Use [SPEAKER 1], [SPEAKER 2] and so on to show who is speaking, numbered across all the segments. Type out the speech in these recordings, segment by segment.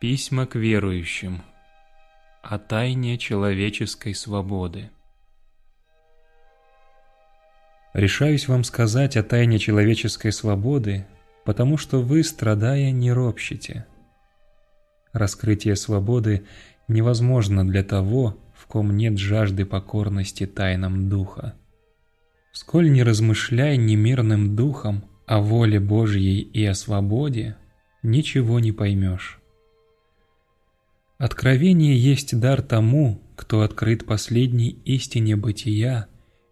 [SPEAKER 1] Письма к верующим о тайне человеческой свободы. Решаюсь вам сказать о тайне человеческой свободы, потому что вы, страдая, не ропщите. Раскрытие свободы невозможно для того, в ком нет жажды покорности тайнам Духа. Сколь не размышляй немирным духом о воле Божьей и о свободе, ничего не поймешь. Откровение есть дар тому, кто открыт последней истине бытия,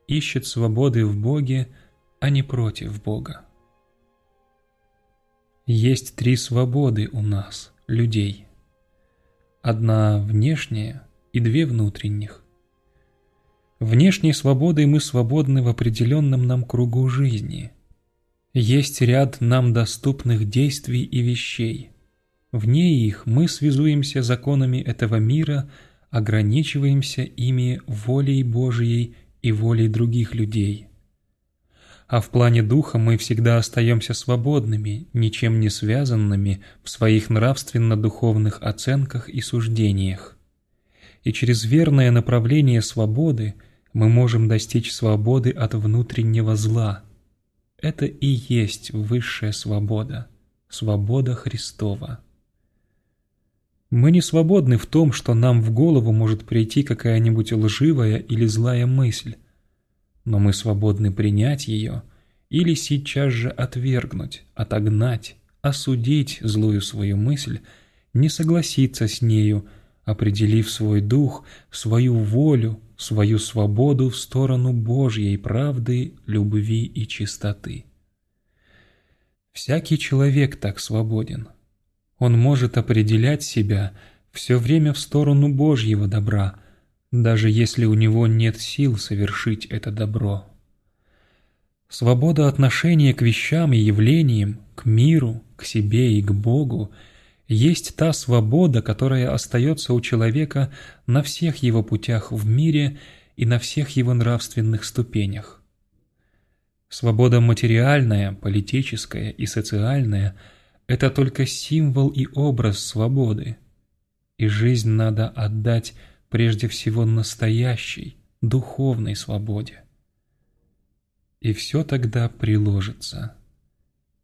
[SPEAKER 1] ищет свободы в Боге, а не против Бога. Есть три свободы у нас, людей. Одна внешняя и две внутренних. Внешней свободой мы свободны в определенном нам кругу жизни. Есть ряд нам доступных действий и вещей. Вне их мы связуемся законами этого мира, ограничиваемся ими волей Божией и волей других людей. А в плане духа мы всегда остаемся свободными, ничем не связанными в своих нравственно-духовных оценках и суждениях. И через верное направление свободы – мы можем достичь свободы от внутреннего зла. Это и есть высшая свобода, свобода Христова. Мы не свободны в том, что нам в голову может прийти какая-нибудь лживая или злая мысль, но мы свободны принять ее или сейчас же отвергнуть, отогнать, осудить злую свою мысль, не согласиться с нею, определив свой дух, свою волю, свою свободу в сторону Божьей правды, любви и чистоты. Всякий человек так свободен. Он может определять себя все время в сторону Божьего добра, даже если у него нет сил совершить это добро. Свобода отношения к вещам и явлениям, к миру, к себе и к Богу – есть та свобода, которая остается у человека на всех его путях в мире и на всех его нравственных ступенях. Свобода материальная, политическая и социальная – это только символ и образ свободы. И жизнь надо отдать прежде всего настоящей, духовной свободе. И все тогда приложится.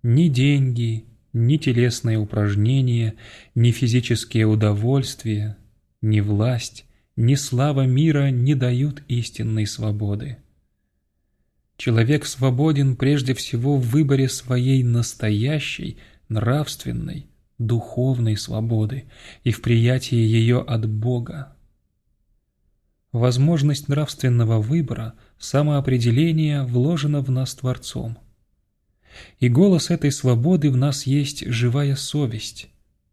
[SPEAKER 1] Ни деньги, ни телесные упражнения, ни физические удовольствия, ни власть, ни слава мира не дают истинной свободы. Человек свободен прежде всего в выборе своей настоящей, нравственной, духовной свободы и в приятии ее от Бога. Возможность нравственного выбора, самоопределения вложена в нас Творцом. И голос этой свободы в нас есть живая совесть.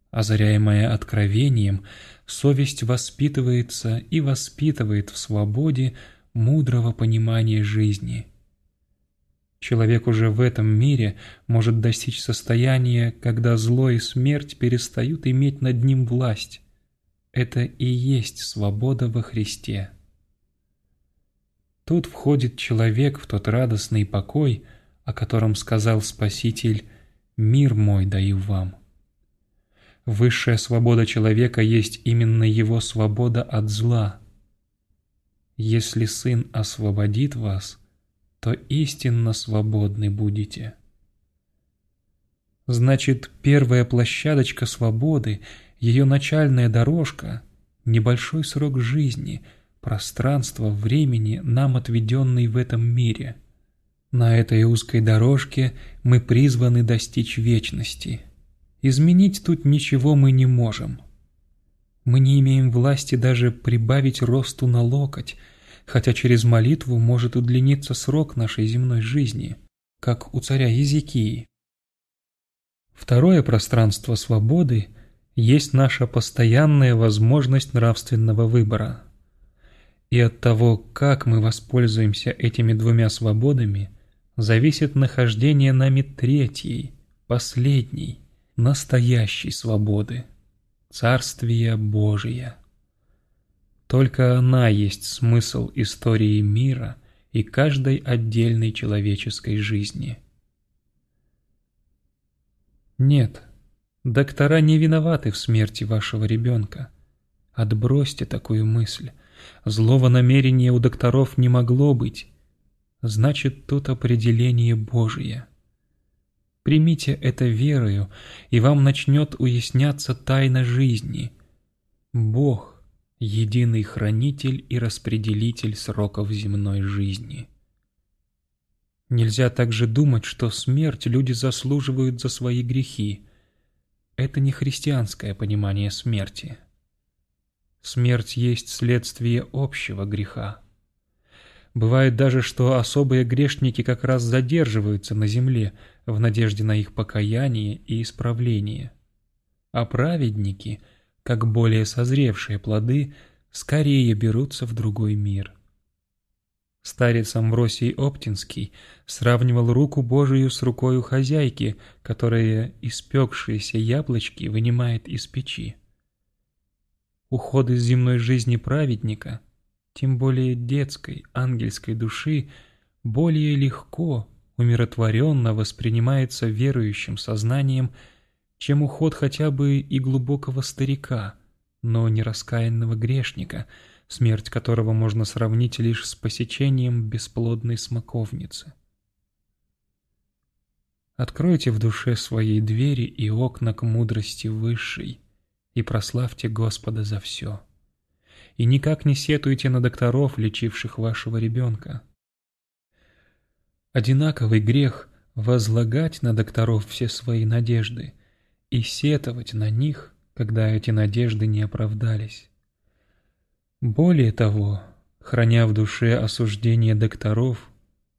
[SPEAKER 1] Озаряемая откровением, совесть воспитывается и воспитывает в свободе мудрого понимания жизни. Человек уже в этом мире может достичь состояния, когда зло и смерть перестают иметь над ним власть. Это и есть свобода во Христе. Тут входит человек в тот радостный покой, о котором сказал Спаситель «Мир мой даю вам». Высшая свобода человека есть именно его свобода от зла. Если Сын освободит вас, то истинно свободны будете. Значит, первая площадочка свободы, ее начальная дорожка, небольшой срок жизни, пространство времени, нам отведенный в этом мире – на этой узкой дорожке мы призваны достичь вечности. Изменить тут ничего мы не можем. Мы не имеем власти даже прибавить росту на локоть, хотя через молитву может удлиниться срок нашей земной жизни, как у царя Езекии. Второе пространство свободы есть наша постоянная возможность нравственного выбора. И от того, как мы воспользуемся этими двумя свободами – зависит нахождение нами третьей, последней, настоящей свободы – Царствия Божия. Только она есть смысл истории мира и каждой отдельной человеческой жизни. Нет, Доктора не виноваты в смерти вашего ребенка. Отбросьте такую мысль. Злого намерения у докторов не могло быть. Значит, тут определение Божие. Примите это верою, и вам начнет уясняться тайна жизни. Бог — единый хранитель и распределитель сроков земной жизни. Нельзя также думать, что смерть люди заслуживают за свои грехи. Это не христианское понимание смерти. Смерть есть следствие общего греха. Бывает даже, что особые грешники как раз задерживаются на земле в надежде на их покаяние и исправление. А праведники, как более созревшие плоды, скорее берутся в другой мир. Старец Амвросий Оптинский сравнивал руку Божию с рукою хозяйки, которая испекшиеся яблочки вынимает из печи. Уход из земной жизни праведника – тем более детской, ангельской души, более легко, умиротворенно воспринимается верующим сознанием, чем уход хотя бы и глубокого старика, но не раскаянного грешника, смерть которого можно сравнить лишь с посечением бесплодной смоковницы. Откройте в душе своей двери и окна к мудрости высшей и прославьте Господа за все и никак не сетуйте на докторов, лечивших вашего ребенка. Одинаковый грех – возлагать на докторов все свои надежды и сетовать на них, когда эти надежды не оправдались. Более того, храня в душе осуждение докторов,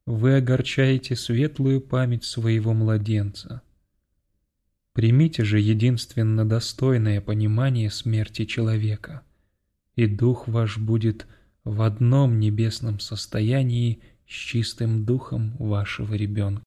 [SPEAKER 1] вы огорчаете светлую память своего младенца. Примите же единственно достойное понимание смерти человека – и дух ваш будет в одном небесном состоянии с чистым духом вашего ребенка.